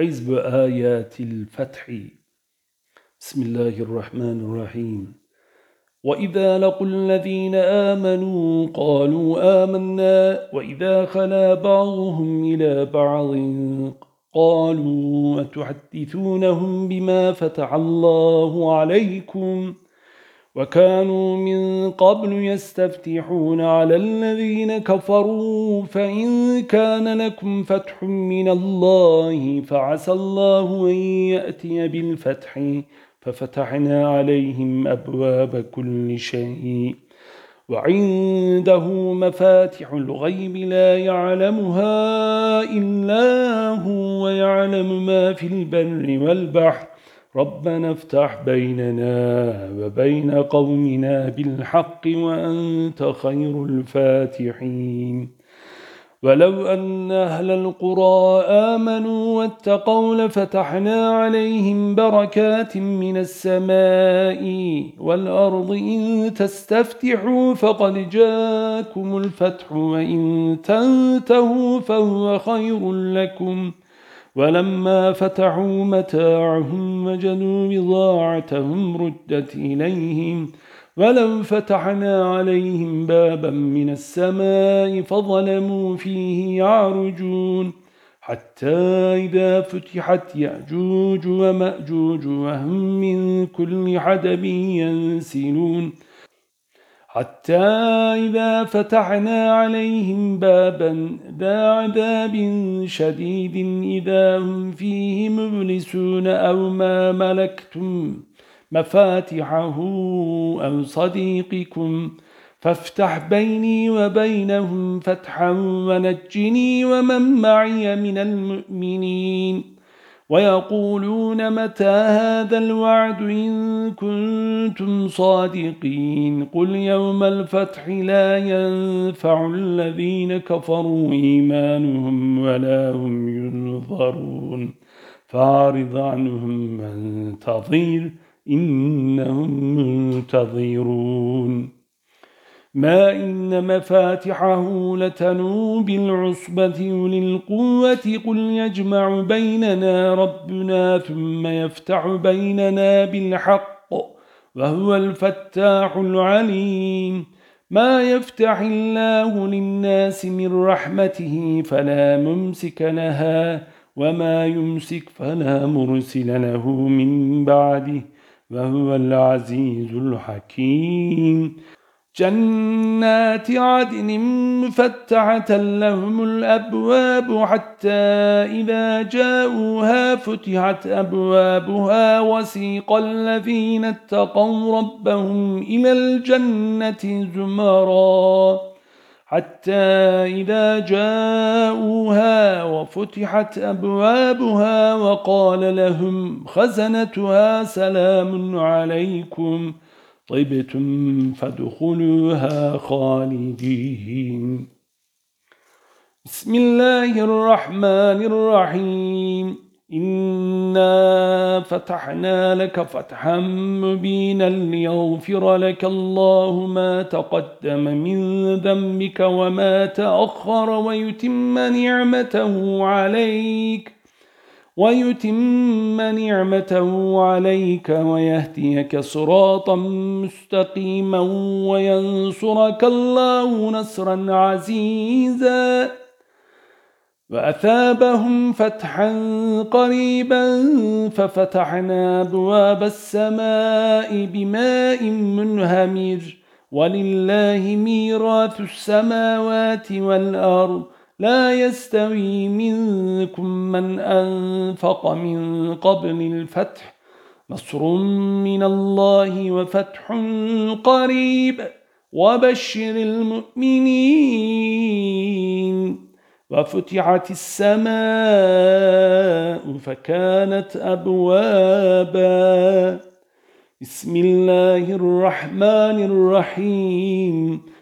حزب آيات الفتح. بسم الله الرحمن الرحيم. وإذا لقوا الذين آمنوا قالوا آمنا. وإذا خلا بعضهم إلى بعض قالوا أتحدثونهم بما فتح الله عليكم؟ وكانوا من قبل يستفتحون على الذين كفروا فإن كان لكم فتح من الله فعسى الله أن يأتي بالفتح ففتحنا عليهم أبواب كل شيء. وعنده مفاتح الغيب لا يعلمها إلا هو ويعلم ما في البر والبحر. ربنا افتح بيننا وبين قومنا بالحق وأنت خير الفاتحين. ولو أن أهل القرى آمنوا واتقوا لفتحنا عليهم بركات من السماء والأرض. إن تستفتحوا فقد جاءكم الفتح وإن تنتهوا فهو خير لكم. ولما فتحوا متاعهم وجدوا بضاعتهم ردت إليهم ولو فتحنا عليهم بابا من السماء فظلموا فيه يعرجون حتى إذا فتحت يأجوج ومأجوج وهم من كل حدب ينسلون حتى إذا فتحنا عليهم بابا ذا عذاب شديد إذا هم فيه مبلسون أو ما ملكتم مفاتحه أو صديقكم فافتح بيني وبينهم فتحا ونجني ومن معي من المؤمنين ويقولون متى هذا الوعد إن كنتم صادقين؟ قل يوم الفتح لا ينفع الذين كفروا إيمانهم ولا هم ينظرون. فاعرض عنهم من تضير إنهم منتظرون. ما إن مفاتحه لتنو بالعصبة للقوة قل يجمع بيننا ربنا ثم يفتح بيننا بالحق وهو الفتاح العليم. ما يفتح الله للناس من رحمته فلا ممسك لها وما يمسك فلا مرسل له من بعده وهو العزيز الحكيم. جنات عدن مفتحة لهم الأبواب حتى إذا جاءوها فتحت أبوابها وسيق الذين اتقوا ربهم إلى الجنة زمرا حتى إذا جاءوها وفتحت أبوابها وقال لهم خزنتها سلام عليكم طبتم فادخلوها خالدين. بسم الله الرحمن الرحيم. إنا فتحنا لك فتحا مبينا ليغفر لك الله ما تقدم من ذنبك وما تأخر ويتم نعمته عليك. ويتم نعمته عليك ويهديك صراطا مستقيما وينصرك الله نصرا عزيزا. وأثابهم فتحا قريبا ففتحنا أبواب السماء بماء منهمر. ولله ميراث السماوات والأرض. لا يستوي منكم من أنفق من قبل الفتح. نصر من الله وفتح قريب. وبشر المؤمنين. وفتحت السماء فكانت أبوابا. بسم الله الرحمن الرحيم.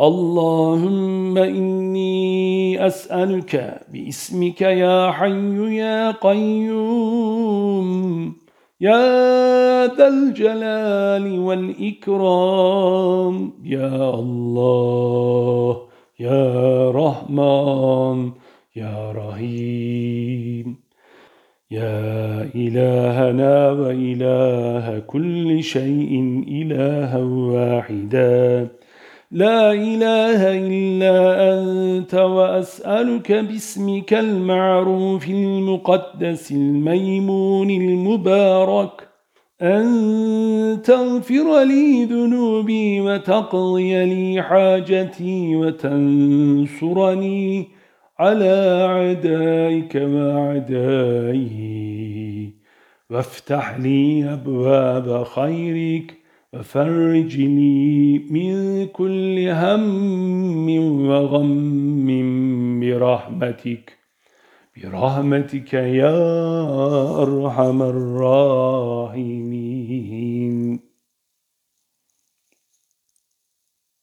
اللهم إني أسألك باسمك يا حي يا قيوم يا ذا الجلال والإكرام يا الله يا رحمن يا رحيم. يا إلهنا وإله كل شيء إلها واحدا. لا إله إلا أنت وأسألك باسمك المعروف المقدس الميمون المبارك أن تغفر لي ذنوبي وتقضي لي حاجتي وتنصرني على عدائك وعدائي وافتح لي أبواب خيرك وفرج لي من كل هم وغم برحمتك. برحمتك يا أرحم الراحمين.